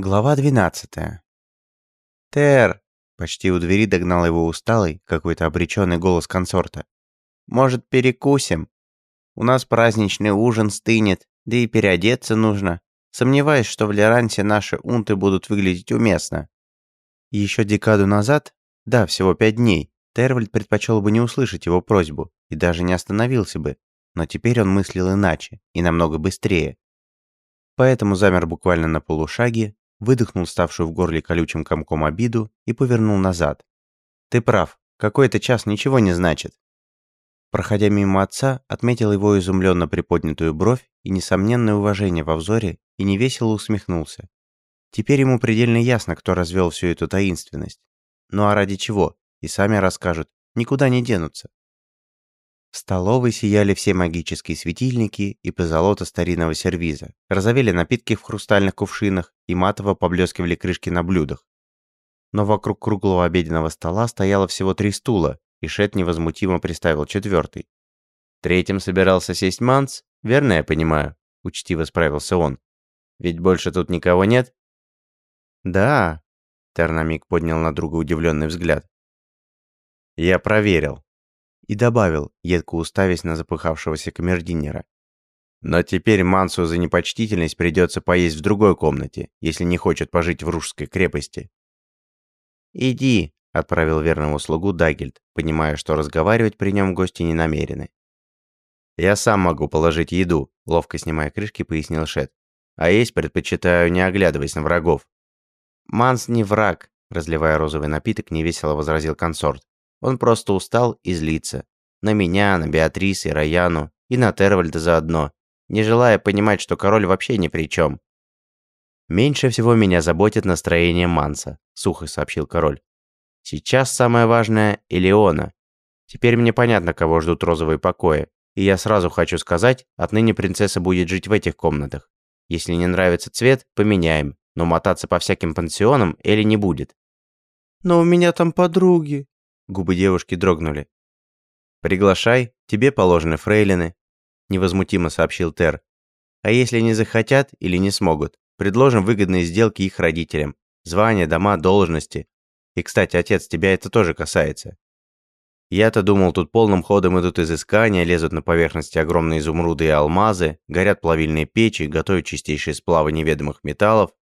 Глава 12. «Тер!» – почти у двери догнал его усталый, какой-то обреченный голос консорта. «Может, перекусим? У нас праздничный ужин стынет, да и переодеться нужно. Сомневаюсь, что в Лерансе наши унты будут выглядеть уместно». Еще декаду назад, да, всего пять дней, Тервальд предпочел бы не услышать его просьбу и даже не остановился бы, но теперь он мыслил иначе и намного быстрее. Поэтому замер буквально на полушаге, выдохнул ставшую в горле колючим комком обиду и повернул назад. «Ты прав, какой-то час ничего не значит». Проходя мимо отца, отметил его изумленно приподнятую бровь и несомненное уважение во взоре и невесело усмехнулся. Теперь ему предельно ясно, кто развел всю эту таинственность. Ну а ради чего? И сами расскажут, никуда не денутся. В столовой сияли все магические светильники и позолота старинного сервиза. Разовели напитки в хрустальных кувшинах и матово поблескивали крышки на блюдах. Но вокруг круглого обеденного стола стояло всего три стула, и Шет невозмутимо приставил четвертый. Третьим собирался сесть Манс, верно я понимаю? Учтиво справился он. Ведь больше тут никого нет? Да. Тернамик поднял на друга удивленный взгляд. Я проверил и добавил, едко уставясь на запыхавшегося камердинера. «Но теперь Мансу за непочтительность придется поесть в другой комнате, если не хочет пожить в Ружской крепости». «Иди», — отправил верному слугу Дагельд, понимая, что разговаривать при нем гости не намерены. «Я сам могу положить еду», — ловко снимая крышки, пояснил Шет. «А есть предпочитаю, не оглядываясь на врагов». «Манс не враг», — разливая розовый напиток, невесело возразил консорт. Он просто устал и злится. На меня, на Беатрис и Раяну, и на Тервальда заодно, не желая понимать, что король вообще ни при чем. «Меньше всего меня заботит настроение Манса», — сухо сообщил король. «Сейчас самое важное — Элеона. Теперь мне понятно, кого ждут розовые покои, и я сразу хочу сказать, отныне принцесса будет жить в этих комнатах. Если не нравится цвет, поменяем, но мотаться по всяким пансионам Эли не будет». «Но у меня там подруги», Губы девушки дрогнули. «Приглашай, тебе положены фрейлины», — невозмутимо сообщил Тер. «А если не захотят или не смогут, предложим выгодные сделки их родителям. Звания, дома, должности. И, кстати, отец, тебя это тоже касается. Я-то думал, тут полным ходом идут изыскания, лезут на поверхности огромные изумруды и алмазы, горят плавильные печи, готовят чистейшие сплавы неведомых металлов.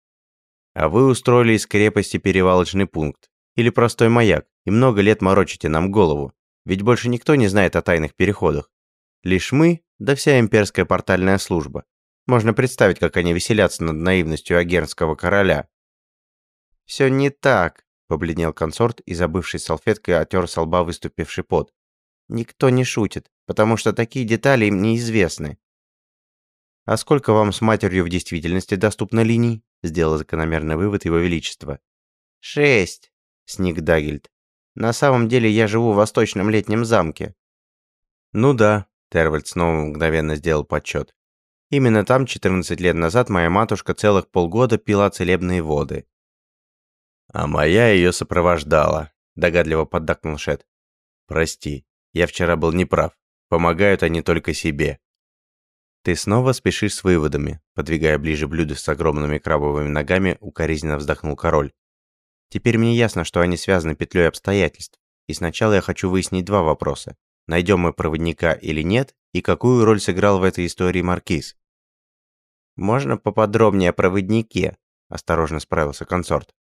А вы устроили из крепости перевалочный пункт. Или простой маяк, и много лет морочите нам голову. Ведь больше никто не знает о тайных переходах. Лишь мы, да вся имперская портальная служба. Можно представить, как они веселятся над наивностью агернского короля. «Все не так», — побледнел консорт и, забывшись салфеткой, отер с лба выступивший пот. «Никто не шутит, потому что такие детали им неизвестны». «А сколько вам с матерью в действительности доступно линий?» — сделал закономерный вывод его величества. «Шесть», сник Дагельд. «На самом деле я живу в восточном летнем замке». «Ну да», — Тервальд снова мгновенно сделал подсчет. «Именно там 14 лет назад моя матушка целых полгода пила целебные воды». «А моя ее сопровождала», — догадливо поддакнул Шет. «Прости, я вчера был неправ. Помогают они только себе». «Ты снова спешишь с выводами», — подвигая ближе блюдо с огромными крабовыми ногами, укоризненно вздохнул король. Теперь мне ясно, что они связаны петлей обстоятельств. И сначала я хочу выяснить два вопроса. Найдем мы проводника или нет, и какую роль сыграл в этой истории Маркиз? «Можно поподробнее о проводнике?» – осторожно справился консорт.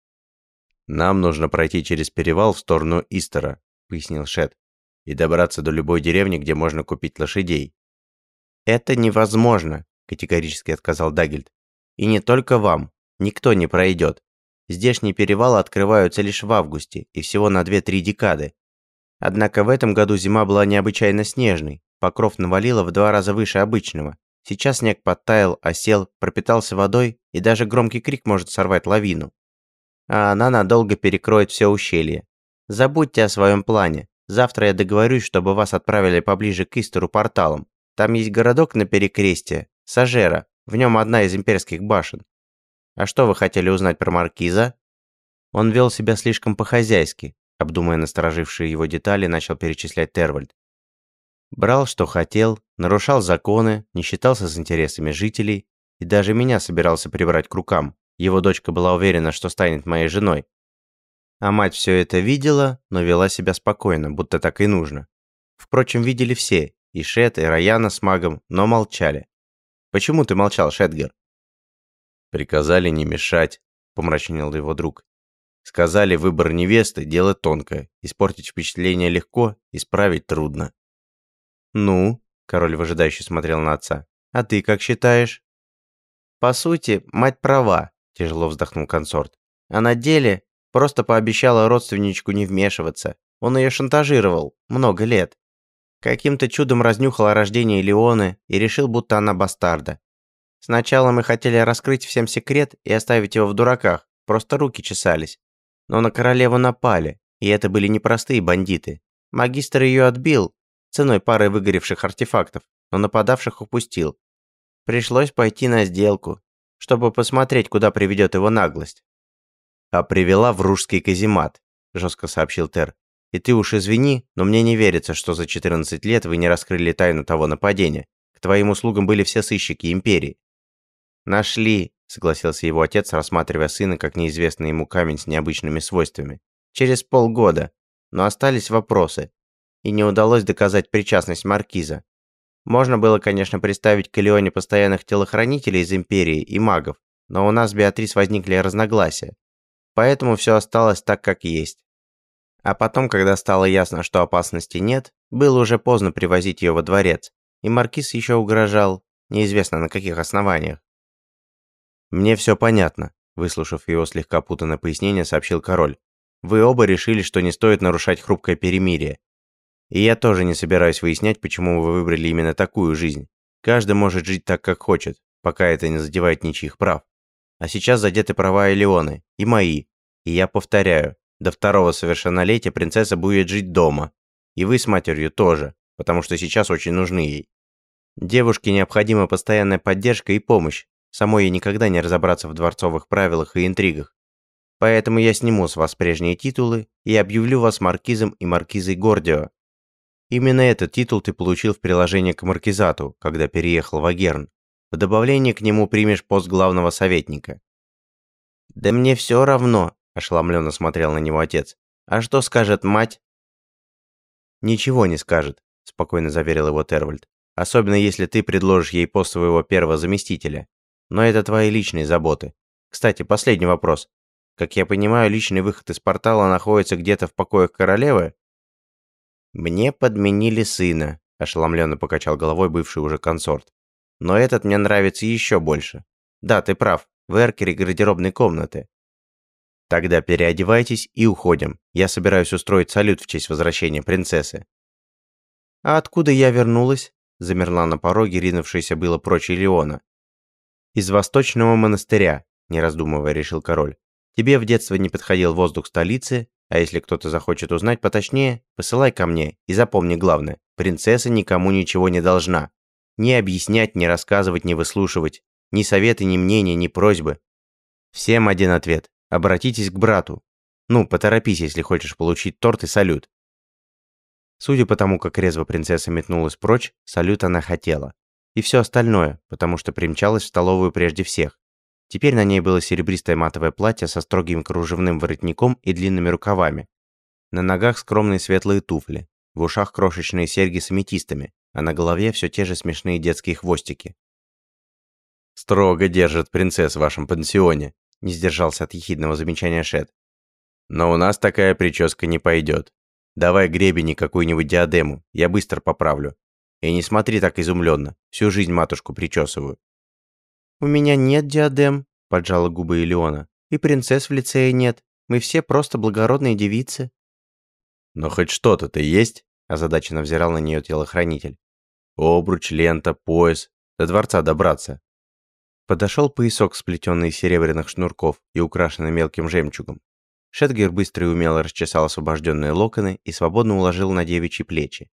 «Нам нужно пройти через перевал в сторону Истера», – пояснил Шет, «и добраться до любой деревни, где можно купить лошадей». «Это невозможно», – категорически отказал Дагельд. «И не только вам. Никто не пройдет. Здешние перевалы открываются лишь в августе и всего на 2-3 декады. Однако в этом году зима была необычайно снежной, покров навалило в два раза выше обычного. Сейчас снег подтаял, осел, пропитался водой, и даже громкий крик может сорвать лавину. А она надолго перекроет все ущелье. Забудьте о своем плане. Завтра я договорюсь, чтобы вас отправили поближе к Истеру порталом. Там есть городок на перекрестие, Сажера, в нем одна из имперских башен. А что вы хотели узнать про маркиза? Он вел себя слишком по-хозяйски, обдумывая насторожившие его детали, начал перечислять Тервальд. Брал, что хотел, нарушал законы, не считался с интересами жителей и даже меня собирался прибрать к рукам, Его дочка была уверена, что станет моей женой. А мать все это видела, но вела себя спокойно, будто так и нужно. Впрочем, видели все, и Шет, и Раяна с магом, но молчали. Почему ты молчал, Шетгер? Приказали не мешать, помрачнел его друг. Сказали, выбор невесты – дело тонкое. Испортить впечатление легко, исправить трудно. «Ну?» – король выжидающе смотрел на отца. «А ты как считаешь?» «По сути, мать права», – тяжело вздохнул консорт. «А на деле просто пообещала родственничку не вмешиваться. Он ее шантажировал. Много лет. Каким-то чудом разнюхал о рождении Леоны и решил, будто она бастарда. Сначала мы хотели раскрыть всем секрет и оставить его в дураках, просто руки чесались. Но на королеву напали, и это были непростые бандиты. Магистр ее отбил, ценой пары выгоревших артефактов, но нападавших упустил. Пришлось пойти на сделку, чтобы посмотреть, куда приведет его наглость. «А привела в ружский каземат», – жестко сообщил Тер. «И ты уж извини, но мне не верится, что за 14 лет вы не раскрыли тайну того нападения. К твоим услугам были все сыщики Империи». «Нашли», согласился его отец, рассматривая сына как неизвестный ему камень с необычными свойствами. Через полгода. Но остались вопросы. И не удалось доказать причастность маркиза. Можно было, конечно, представить к Леоне постоянных телохранителей из Империи и магов, но у нас с Беатрис возникли разногласия. Поэтому все осталось так, как есть. А потом, когда стало ясно, что опасности нет, было уже поздно привозить ее во дворец, и маркиз еще угрожал, неизвестно на каких основаниях. «Мне все понятно», – выслушав его слегка путанное пояснение, сообщил король. «Вы оба решили, что не стоит нарушать хрупкое перемирие. И я тоже не собираюсь выяснять, почему вы выбрали именно такую жизнь. Каждый может жить так, как хочет, пока это не задевает ничьих прав. А сейчас задеты права Элеоны, и мои. И я повторяю, до второго совершеннолетия принцесса будет жить дома. И вы с матерью тоже, потому что сейчас очень нужны ей. Девушке необходима постоянная поддержка и помощь, Самой ей никогда не разобраться в дворцовых правилах и интригах. Поэтому я сниму с вас прежние титулы и объявлю вас маркизом и маркизой Гордио. Именно этот титул ты получил в приложении к маркизату, когда переехал в Агерн. В добавление к нему примешь пост главного советника. Да мне все равно, ошеломленно смотрел на него отец. А что скажет мать? Ничего не скажет, спокойно заверил его Тервальд. Особенно если ты предложишь ей пост своего первого заместителя. Но это твои личные заботы. Кстати, последний вопрос. Как я понимаю, личный выход из портала находится где-то в покоях королевы? Мне подменили сына, ошеломленно покачал головой бывший уже консорт. Но этот мне нравится еще больше. Да, ты прав. В эркере гардеробной комнаты. Тогда переодевайтесь и уходим. Я собираюсь устроить салют в честь возвращения принцессы. А откуда я вернулась? Замерла на пороге ринувшаяся было прочь Леона. «Из восточного монастыря», – не раздумывая решил король. «Тебе в детстве не подходил воздух столицы, а если кто-то захочет узнать поточнее, посылай ко мне и запомни главное, принцесса никому ничего не должна. Ни объяснять, ни рассказывать, ни выслушивать. Ни советы, ни мнения, ни просьбы. Всем один ответ. Обратитесь к брату. Ну, поторопись, если хочешь получить торт и салют. Судя по тому, как резво принцесса метнулась прочь, салют она хотела. И все остальное, потому что примчалась в столовую прежде всех. Теперь на ней было серебристое матовое платье со строгим кружевным воротником и длинными рукавами. На ногах скромные светлые туфли, в ушах крошечные серьги с аметистами, а на голове все те же смешные детские хвостики. «Строго держит принцесс в вашем пансионе», – не сдержался от ехидного замечания Шет. «Но у нас такая прическа не пойдет. Давай гребень и какую-нибудь диадему, я быстро поправлю. И не смотри так изумленно. Всю жизнь матушку причесываю. У меня нет диадем, поджала губы Элеона. И принцесс в лицее нет. Мы все просто благородные девицы. Но хоть что-то-то есть, озадаченно взирал на нее телохранитель. Обруч, лента, пояс. До дворца добраться. Подошел поясок, сплетенный из серебряных шнурков и украшенный мелким жемчугом. Шетгер быстро и умело расчесал освобожденные локоны и свободно уложил на девичьи плечи.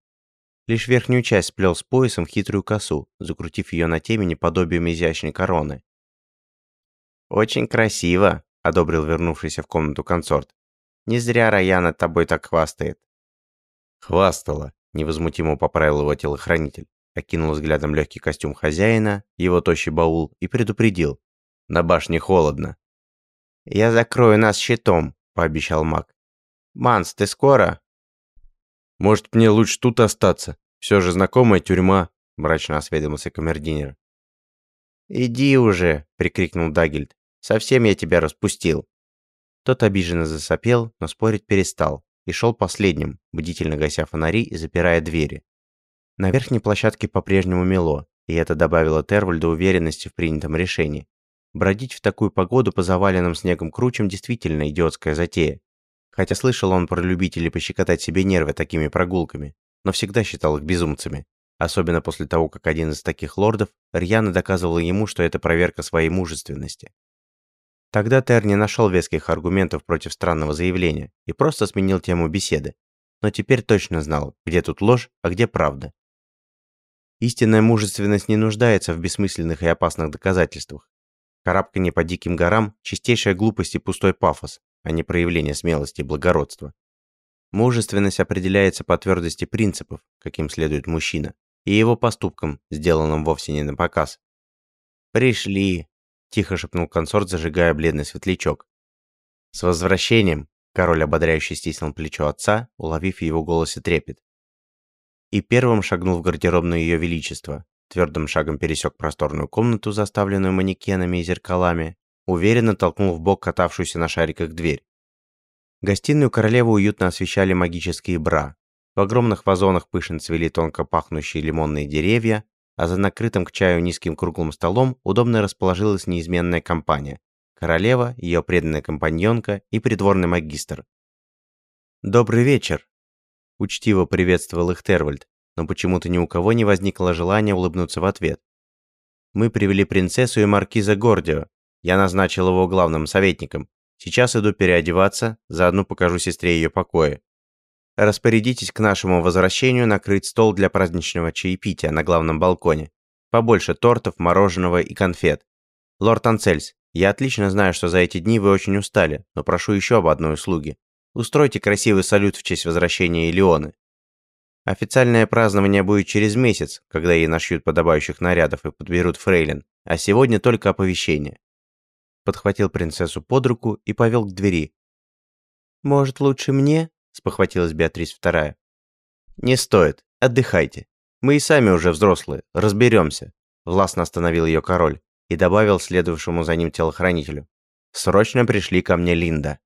Лишь верхнюю часть сплел с поясом в хитрую косу, закрутив ее на темени подобием изящной короны. «Очень красиво», — одобрил вернувшийся в комнату консорт. «Не зря Раяна тобой так хвастает». «Хвастала», — невозмутимо поправил его телохранитель, окинул взглядом легкий костюм хозяина, его тощий баул и предупредил. «На башне холодно. «Я закрою нас щитом», – пообещал маг. «Манс, ты скоро?» «Может, мне лучше тут остаться? Все же знакомая тюрьма», – мрачно осведомился камердинер. «Иди уже!» – прикрикнул Дагильд. «Совсем я тебя распустил!» Тот обиженно засопел, но спорить перестал, и шел последним, бдительно гася фонари и запирая двери. На верхней площадке по-прежнему мело, и это добавило Тервальду уверенности в принятом решении. Бродить в такую погоду по заваленным снегом кручам действительно идиотская затея. Хотя слышал он про любителей пощекотать себе нервы такими прогулками, но всегда считал их безумцами. Особенно после того, как один из таких лордов рьяно доказывал ему, что это проверка своей мужественности. Тогда Тер не нашел веских аргументов против странного заявления и просто сменил тему беседы. Но теперь точно знал, где тут ложь, а где правда. Истинная мужественность не нуждается в бессмысленных и опасных доказательствах. Карабканье по диким горам – чистейшая глупость и пустой пафос, а не проявление смелости и благородства. Мужественность определяется по твердости принципов, каким следует мужчина, и его поступкам, сделанным вовсе не на показ. «Пришли!» – тихо шепнул консорт, зажигая бледный светлячок. «С возвращением!» – король ободряюще стиснул плечо отца, уловив в его голосе трепет. И первым шагнул в гардеробную ее величество, твердым шагом пересек просторную комнату, заставленную манекенами и зеркалами, уверенно толкнул в бок катавшуюся на шариках дверь. Гостиную королевы уютно освещали магические бра, в огромных вазонах пышно цвели тонко пахнущие лимонные деревья, а за накрытым к чаю низким круглым столом удобно расположилась неизменная компания. Королева, ее преданная компаньонка и придворный магистр. «Добрый вечер!» Учтиво приветствовал их Тервальд, но почему-то ни у кого не возникло желания улыбнуться в ответ. «Мы привели принцессу и маркиза Гордио. Я назначил его главным советником. Сейчас иду переодеваться, заодно покажу сестре ее покои. Распорядитесь к нашему возвращению накрыть стол для праздничного чаепития на главном балконе. Побольше тортов, мороженого и конфет. Лорд Анцельс, я отлично знаю, что за эти дни вы очень устали, но прошу еще об одной услуге. Устройте красивый салют в честь возвращения Элеоны. Официальное празднование будет через месяц, когда ей нашьют подобающих нарядов и подберут фрейлин, а сегодня только оповещение. Подхватил принцессу под руку и повел к двери. «Может, лучше мне?» спохватилась Беатрис вторая. «Не стоит. Отдыхайте. Мы и сами уже взрослые. Разберемся», – властно остановил ее король и добавил следовавшему за ним телохранителю. «Срочно пришли ко мне Линда».